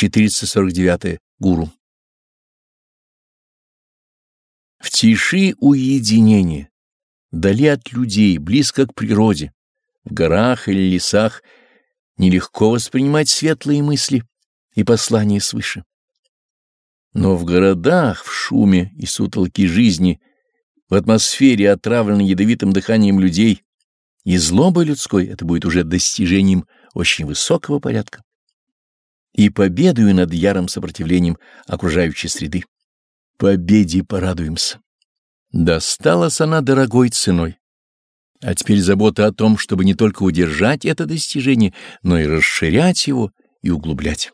449. Гуру. В тиши уединение, дали от людей, близко к природе, в горах или лесах, нелегко воспринимать светлые мысли и послания свыше. Но в городах, в шуме и сутолке жизни, в атмосфере, отравленной ядовитым дыханием людей, и злобой людской это будет уже достижением очень высокого порядка и победою над ярым сопротивлением окружающей среды. Победе порадуемся. Досталась она дорогой ценой. А теперь забота о том, чтобы не только удержать это достижение, но и расширять его и углублять.